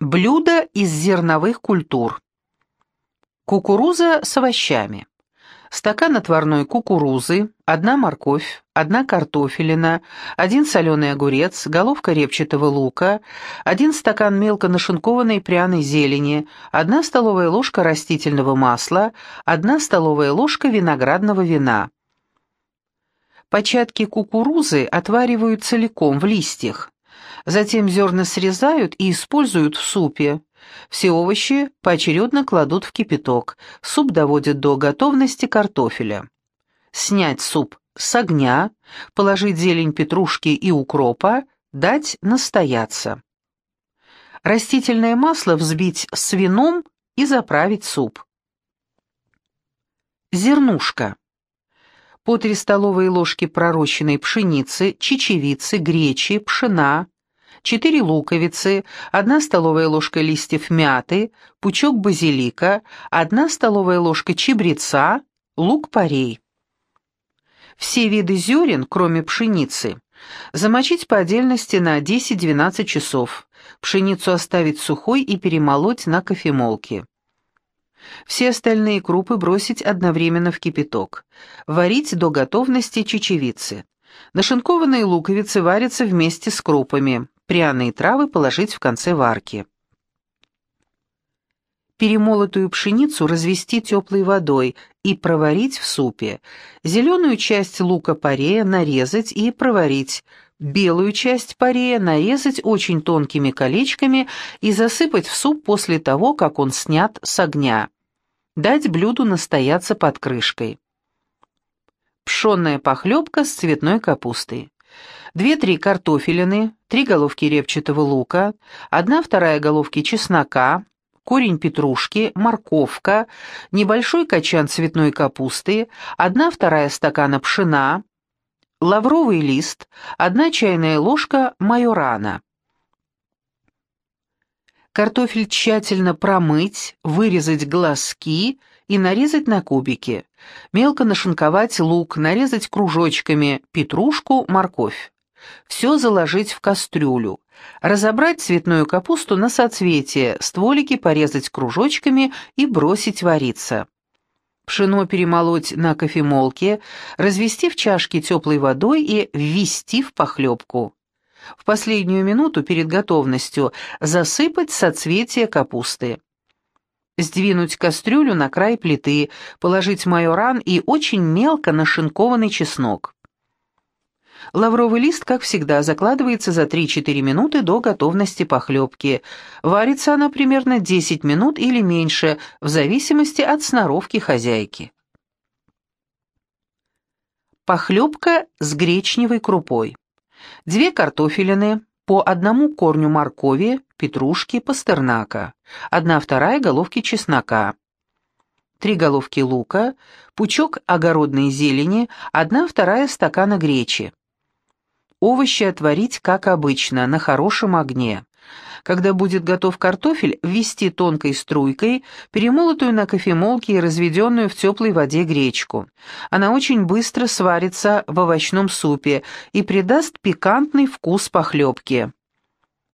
Блюдо из зерновых культур. Кукуруза с овощами. Стакан отварной кукурузы, одна морковь, одна картофелина, один соленый огурец, головка репчатого лука, один стакан мелко нашинкованной пряной зелени, одна столовая ложка растительного масла, одна столовая ложка виноградного вина. Початки кукурузы отваривают целиком в листьях. Затем зерна срезают и используют в супе. Все овощи поочередно кладут в кипяток. Суп доводят до готовности картофеля. Снять суп с огня, положить зелень петрушки и укропа, дать настояться. Растительное масло взбить с вином и заправить суп. Зернушка по 3 столовые ложки пророщенной пшеницы, чечевицы, гречи, пшена, 4 луковицы, 1 столовая ложка листьев мяты, пучок базилика, 1 столовая ложка чебреца, лук-порей. Все виды зерен, кроме пшеницы, замочить по отдельности на 10-12 часов, пшеницу оставить сухой и перемолоть на кофемолке. Все остальные крупы бросить одновременно в кипяток. Варить до готовности чечевицы. Нашинкованные луковицы варятся вместе с крупами. Пряные травы положить в конце варки. Перемолотую пшеницу развести теплой водой и проварить в супе. Зеленую часть лука-порея нарезать и проварить. Белую часть парея нарезать очень тонкими колечками и засыпать в суп после того, как он снят с огня. Дать блюду настояться под крышкой. Пшенная похлебка с цветной капустой. Две-три картофелины, три головки репчатого лука, одна-вторая головки чеснока, корень петрушки, морковка, небольшой качан цветной капусты, одна-вторая стакана пшена, лавровый лист, одна чайная ложка майорана. Картофель тщательно промыть, вырезать глазки и нарезать на кубики. Мелко нашинковать лук, нарезать кружочками петрушку, морковь. Все заложить в кастрюлю. Разобрать цветную капусту на соцветие, стволики порезать кружочками и бросить вариться. Пшено перемолоть на кофемолке, развести в чашке теплой водой и ввести в похлебку в последнюю минуту перед готовностью засыпать соцветия капусты. Сдвинуть кастрюлю на край плиты, положить майоран и очень мелко нашинкованный чеснок. Лавровый лист, как всегда, закладывается за 3-4 минуты до готовности похлебки. Варится она примерно 10 минут или меньше, в зависимости от сноровки хозяйки. Похлебка с гречневой крупой. Две картофелины, по одному корню моркови, петрушки, пастернака, одна-вторая головки чеснока, три головки лука, пучок огородной зелени, одна-вторая стакана гречи. Овощи отварить, как обычно, на хорошем огне. Когда будет готов картофель, ввести тонкой струйкой, перемолотую на кофемолке и разведенную в теплой воде гречку. Она очень быстро сварится в овощном супе и придаст пикантный вкус похлебки.